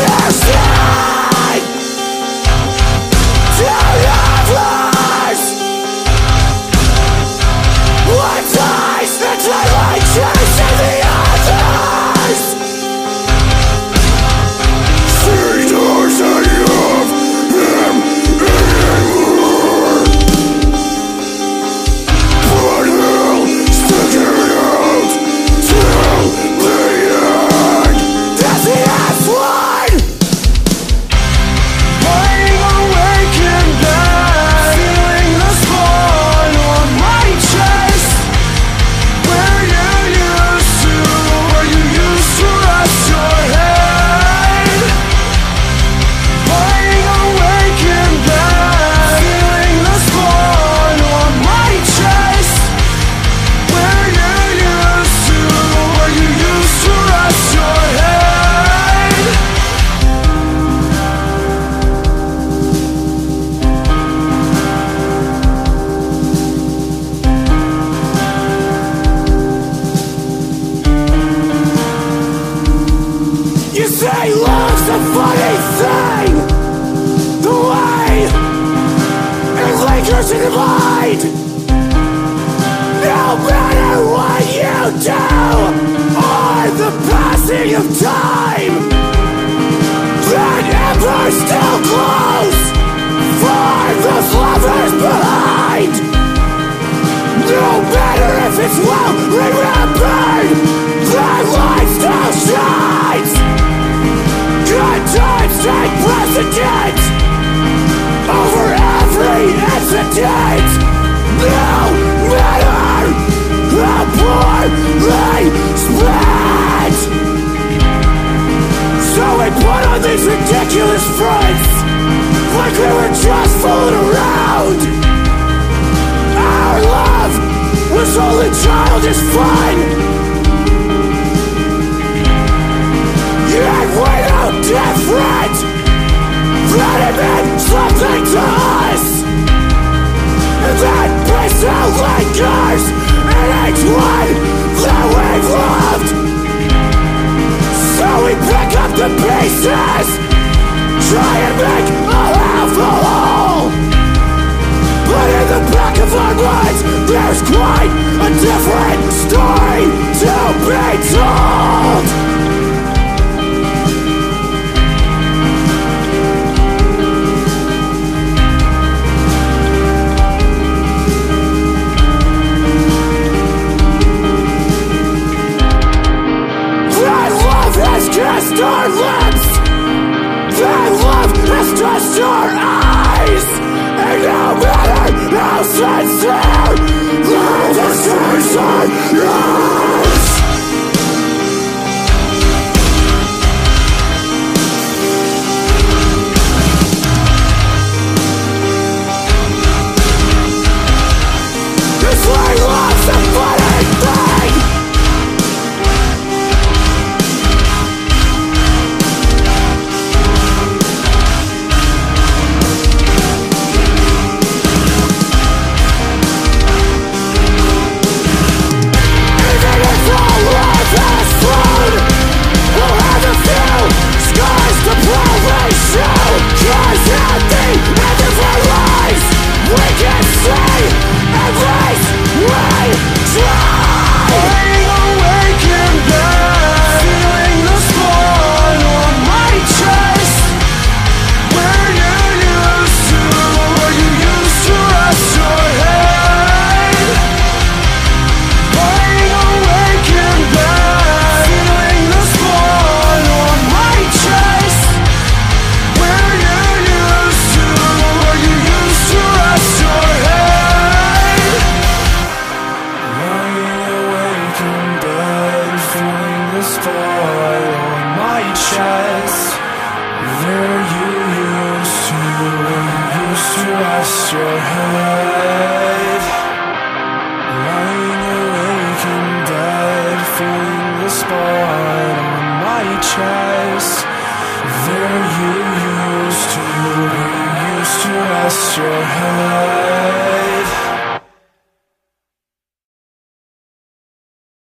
Yes! Funny thing The way it lingers in the mind No matter what you do Or the passing of time No matter spent So we put on these ridiculous fronts Like we were just fooling around Our love was only childish fun Yet we different. That meant something to us. And that that lingers In each one that we've loved So we pick up the pieces Try and make a half a whole But in the back of our minds There's quite a different story to be told decision your head. Lying awake feeling the spot on my chest. There you used to, you used to rest your head.